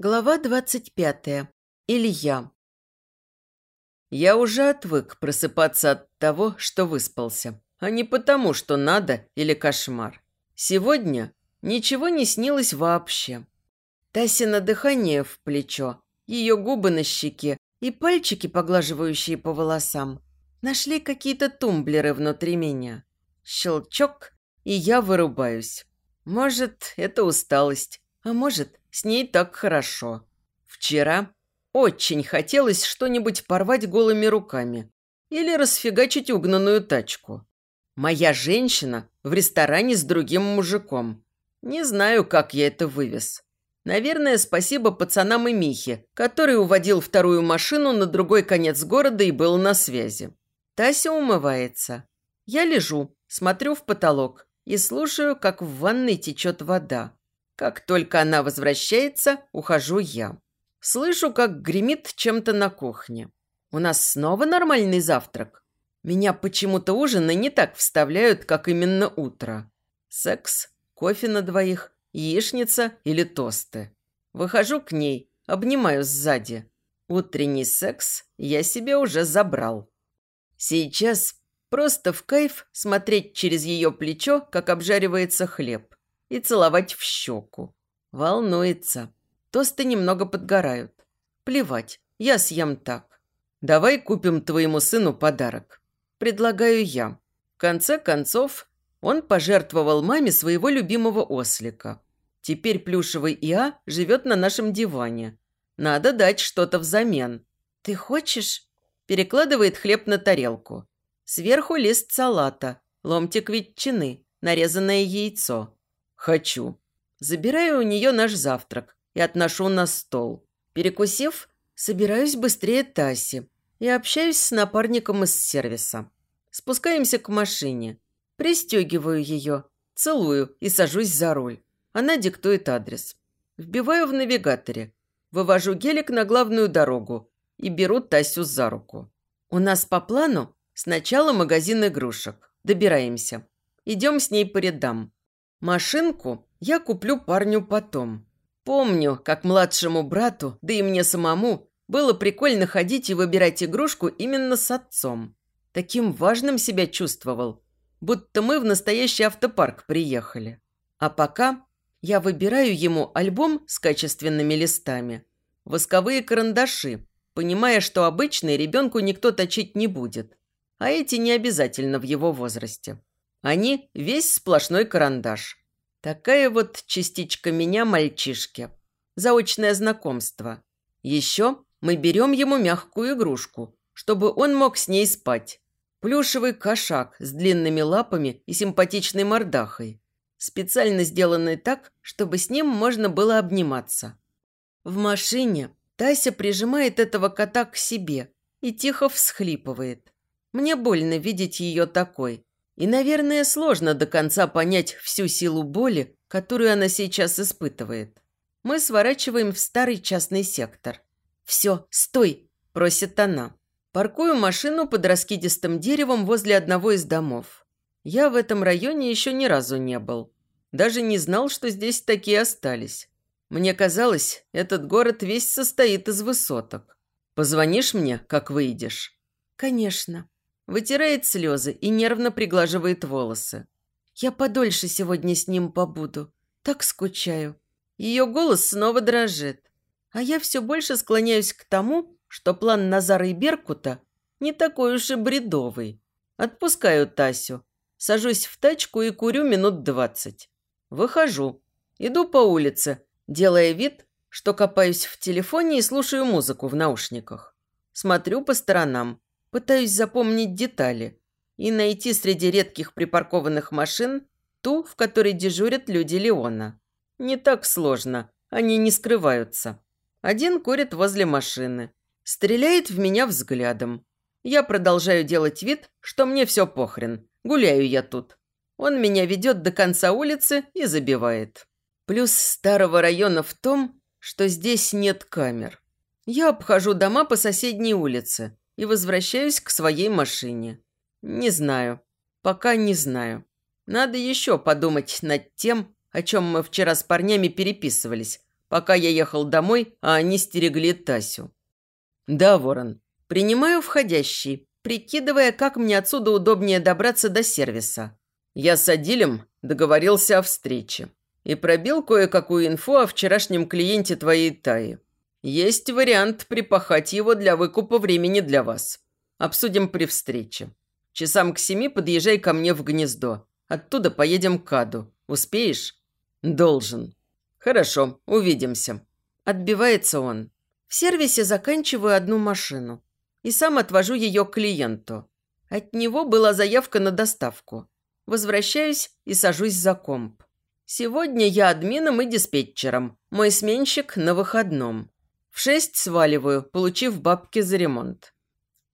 Глава двадцать пятая. Илья. Я уже отвык просыпаться от того, что выспался, а не потому, что надо или кошмар. Сегодня ничего не снилось вообще. Тасина дыхание в плечо, ее губы на щеке и пальчики, поглаживающие по волосам, нашли какие-то тумблеры внутри меня. Щелчок, и я вырубаюсь. Может, это усталость, а может, с ней так хорошо. Вчера очень хотелось что-нибудь порвать голыми руками или расфигачить угнанную тачку. Моя женщина в ресторане с другим мужиком. Не знаю, как я это вывез. Наверное, спасибо пацанам и Михе, который уводил вторую машину на другой конец города и был на связи. Тася умывается. Я лежу, смотрю в потолок и слушаю, как в ванной течет вода. Как только она возвращается, ухожу я. Слышу, как гремит чем-то на кухне. У нас снова нормальный завтрак. Меня почему-то ужины не так вставляют, как именно утро. Секс, кофе на двоих, яичница или тосты. Выхожу к ней, обнимаю сзади. Утренний секс я себе уже забрал. Сейчас просто в кайф смотреть через ее плечо, как обжаривается хлеб и целовать в щеку. Волнуется. Тосты немного подгорают. Плевать, я съем так. Давай купим твоему сыну подарок. Предлагаю я. В конце концов, он пожертвовал маме своего любимого ослика. Теперь плюшевый Иа живет на нашем диване. Надо дать что-то взамен. Ты хочешь? Перекладывает хлеб на тарелку. Сверху лист салата, ломтик ветчины, нарезанное яйцо. «Хочу». Забираю у нее наш завтрак и отношу на стол. Перекусив, собираюсь быстрее Таси и общаюсь с напарником из сервиса. Спускаемся к машине. Пристегиваю ее, целую и сажусь за руль. Она диктует адрес. Вбиваю в навигаторе. Вывожу гелик на главную дорогу и беру Тасю за руку. У нас по плану сначала магазин игрушек. Добираемся. Идем с ней по рядам. Машинку я куплю парню потом. Помню, как младшему брату, да и мне самому, было прикольно ходить и выбирать игрушку именно с отцом. Таким важным себя чувствовал, будто мы в настоящий автопарк приехали. А пока я выбираю ему альбом с качественными листами, восковые карандаши, понимая, что обычные ребенку никто точить не будет, а эти не обязательно в его возрасте. Они весь сплошной карандаш. Такая вот частичка меня мальчишки. Заочное знакомство. Еще мы берем ему мягкую игрушку, чтобы он мог с ней спать. Плюшевый кошак с длинными лапами и симпатичной мордахой. Специально сделанный так, чтобы с ним можно было обниматься. В машине Тася прижимает этого кота к себе и тихо всхлипывает. Мне больно видеть ее такой – и, наверное, сложно до конца понять всю силу боли, которую она сейчас испытывает. Мы сворачиваем в старый частный сектор. «Все, стой!» – просит она. Паркую машину под раскидистым деревом возле одного из домов. Я в этом районе еще ни разу не был. Даже не знал, что здесь такие остались. Мне казалось, этот город весь состоит из высоток. Позвонишь мне, как выйдешь?» «Конечно». Вытирает слезы и нервно приглаживает волосы. «Я подольше сегодня с ним побуду. Так скучаю». Ее голос снова дрожит. А я все больше склоняюсь к тому, что план Назара и Беркута не такой уж и бредовый. Отпускаю Тасю. Сажусь в тачку и курю минут двадцать. Выхожу. Иду по улице, делая вид, что копаюсь в телефоне и слушаю музыку в наушниках. Смотрю по сторонам. Пытаюсь запомнить детали и найти среди редких припаркованных машин ту, в которой дежурят люди Леона. Не так сложно, они не скрываются. Один курит возле машины, стреляет в меня взглядом. Я продолжаю делать вид, что мне все похрен, гуляю я тут. Он меня ведет до конца улицы и забивает. Плюс старого района в том, что здесь нет камер. Я обхожу дома по соседней улице, и возвращаюсь к своей машине. Не знаю. Пока не знаю. Надо еще подумать над тем, о чем мы вчера с парнями переписывались, пока я ехал домой, а они стерегли Тасю. Да, Ворон, принимаю входящий, прикидывая, как мне отсюда удобнее добраться до сервиса. Я с Адилем договорился о встрече и пробил кое-какую инфу о вчерашнем клиенте твоей Таи. Есть вариант припахать его для выкупа времени для вас. Обсудим при встрече. Часам к семи подъезжай ко мне в гнездо. Оттуда поедем к Аду. Успеешь? Должен. Хорошо, увидимся. Отбивается он. В сервисе заканчиваю одну машину. И сам отвожу ее клиенту. От него была заявка на доставку. Возвращаюсь и сажусь за комп. Сегодня я админом и диспетчером. Мой сменщик на выходном. Шесть сваливаю, получив бабки за ремонт.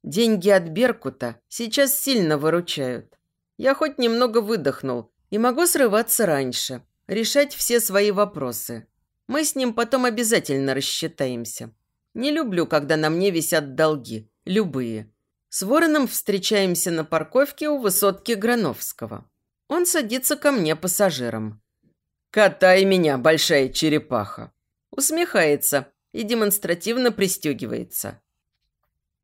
Деньги от Беркута сейчас сильно выручают. Я хоть немного выдохнул и могу срываться раньше, решать все свои вопросы. Мы с ним потом обязательно рассчитаемся. Не люблю, когда на мне висят долги. Любые. С Вороном встречаемся на парковке у высотки Грановского. Он садится ко мне пассажиром. «Катай меня, большая черепаха!» Усмехается и демонстративно пристегивается.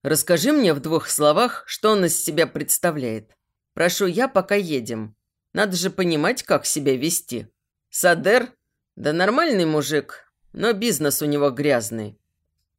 Расскажи мне в двух словах, что он из себя представляет. Прошу я, пока едем. Надо же понимать, как себя вести. Садер? Да нормальный мужик, но бизнес у него грязный.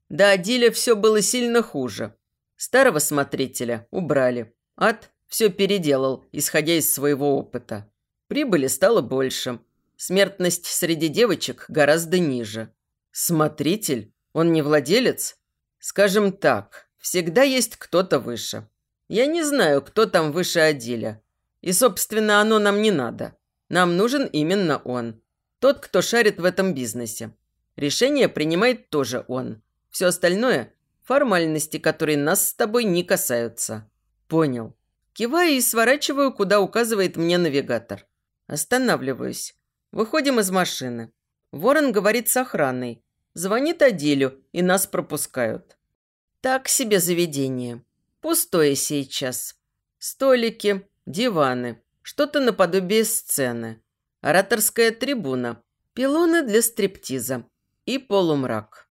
Да Адиля все было сильно хуже. Старого смотрителя убрали. Ад все переделал, исходя из своего опыта. Прибыли стало больше. Смертность среди девочек гораздо ниже. Смотритель? Он не владелец? Скажем так, Всегда есть кто-то выше. Я не знаю, кто там выше Адиля. И, собственно, оно нам не надо. Нам нужен именно он. Тот, кто шарит в этом бизнесе. Решение принимает тоже он. Все остальное – формальности, которые нас с тобой не касаются. Понял. Киваю и сворачиваю, куда указывает мне навигатор. Останавливаюсь. Выходим из машины. Ворон говорит с охраной. Звонит Адилю, и нас пропускают. Так себе заведение. Пустое сейчас. Столики, диваны, что-то наподобие сцены. Ораторская трибуна, пилоны для стриптиза и полумрак.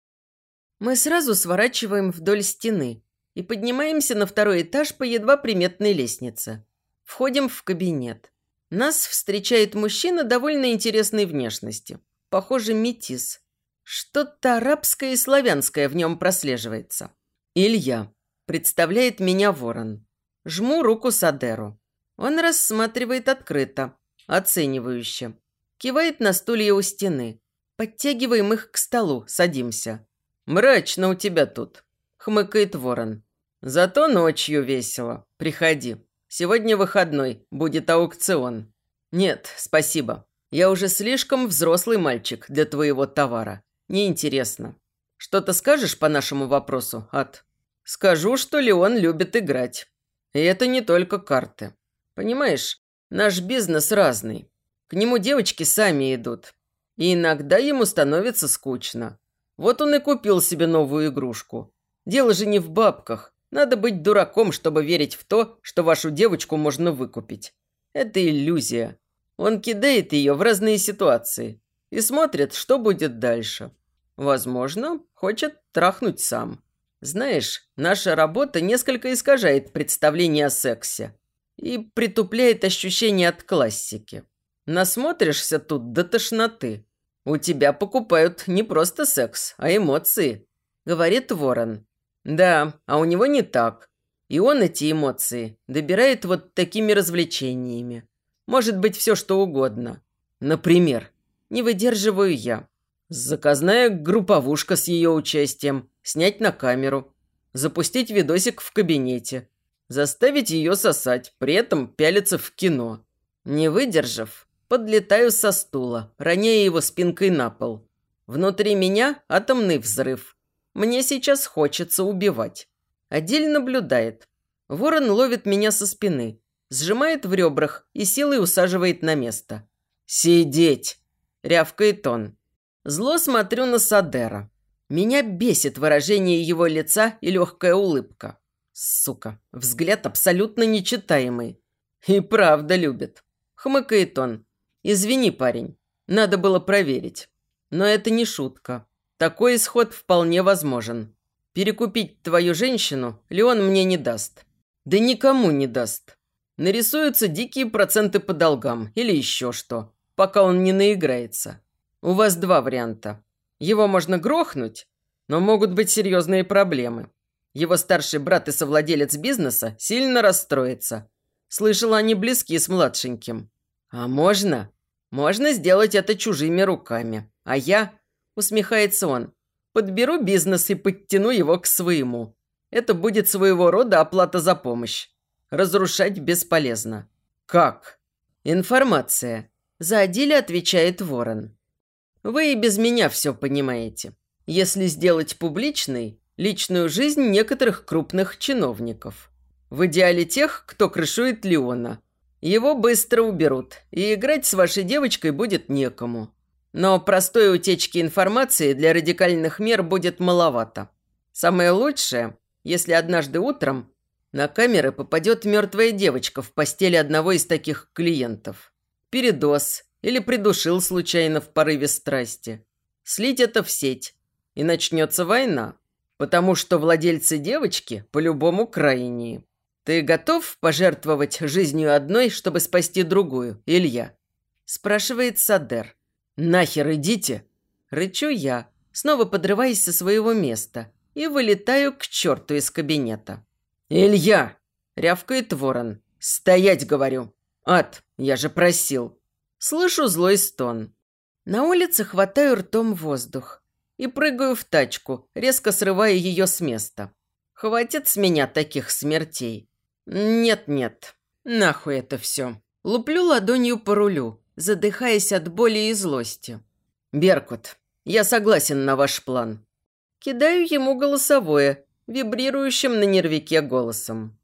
Мы сразу сворачиваем вдоль стены и поднимаемся на второй этаж по едва приметной лестнице. Входим в кабинет. Нас встречает мужчина довольно интересной внешности. Похоже, метис. Что-то арабское и славянское в нем прослеживается. Илья. Представляет меня ворон. Жму руку Садеру. Он рассматривает открыто, оценивающе. Кивает на стулья у стены. Подтягиваем их к столу, садимся. «Мрачно у тебя тут», – хмыкает ворон. «Зато ночью весело. Приходи. Сегодня выходной, будет аукцион». «Нет, спасибо. Я уже слишком взрослый мальчик для твоего товара. Неинтересно. Что-то скажешь по нашему вопросу, Ад?» Скажу, что Леон любит играть. И это не только карты. Понимаешь, наш бизнес разный. К нему девочки сами идут. И иногда ему становится скучно. Вот он и купил себе новую игрушку. Дело же не в бабках. Надо быть дураком, чтобы верить в то, что вашу девочку можно выкупить. Это иллюзия. Он кидает ее в разные ситуации и смотрит, что будет дальше. Возможно, хочет трахнуть сам. Знаешь, наша работа несколько искажает представление о сексе и притупляет ощущение от классики. Насмотришься тут до тошноты. У тебя покупают не просто секс, а эмоции, говорит Ворон. Да, а у него не так. И он эти эмоции добирает вот такими развлечениями. Может быть, все что угодно. Например, не выдерживаю я. Заказная групповушка с ее участием, снять на камеру, запустить видосик в кабинете, заставить ее сосать, при этом пялиться в кино. Не выдержав, подлетаю со стула, роняя его спинкой на пол. Внутри меня атомный взрыв. Мне сейчас хочется убивать. Адель наблюдает. Ворон ловит меня со спины, сжимает в ребрах и силой усаживает на место. «Сидеть!» – рявкает он. Зло смотрю на Садера. Меня бесит выражение его лица и легкая улыбка. Сука, взгляд абсолютно нечитаемый. И правда любит. Хмыкает он. Извини, парень, надо было проверить. Но это не шутка. Такой исход вполне возможен. Перекупить твою женщину Леон мне не даст. Да никому не даст. Нарисуются дикие проценты по долгам или еще что, пока он не наиграется. У вас два варианта. Его можно грохнуть, но могут быть серьезные проблемы. Его старший брат и совладелец бизнеса сильно расстроится. Слышал, они близки с младшеньким. А можно? Можно сделать это чужими руками. А я, усмехается он, подберу бизнес и подтяну его к своему. Это будет своего рода оплата за помощь. Разрушать бесполезно. Как? Информация. За Адиля отвечает Ворон. Вы и без меня все понимаете. Если сделать публичной, личную жизнь некоторых крупных чиновников. В идеале тех, кто крышует Леона. Его быстро уберут, и играть с вашей девочкой будет некому. Но простой утечки информации для радикальных мер будет маловато. Самое лучшее, если однажды утром на камеры попадет мертвая девочка в постели одного из таких клиентов. Передоз или придушил случайно в порыве страсти. Слить это в сеть, и начнется война. Потому что владельцы девочки по-любому крайние. Ты готов пожертвовать жизнью одной, чтобы спасти другую, Илья? Спрашивает Садер. Нахер идите? Рычу я, снова подрываясь со своего места и вылетаю к черту из кабинета. «Илья!» – рявкает ворон. «Стоять, говорю!» «Ад, я же просил!» Слышу злой стон. На улице хватаю ртом воздух и прыгаю в тачку, резко срывая ее с места. Хватит с меня таких смертей. Нет-нет, нахуй это все. Луплю ладонью по рулю, задыхаясь от боли и злости. «Беркут, я согласен на ваш план». Кидаю ему голосовое, вибрирующим на нервике голосом.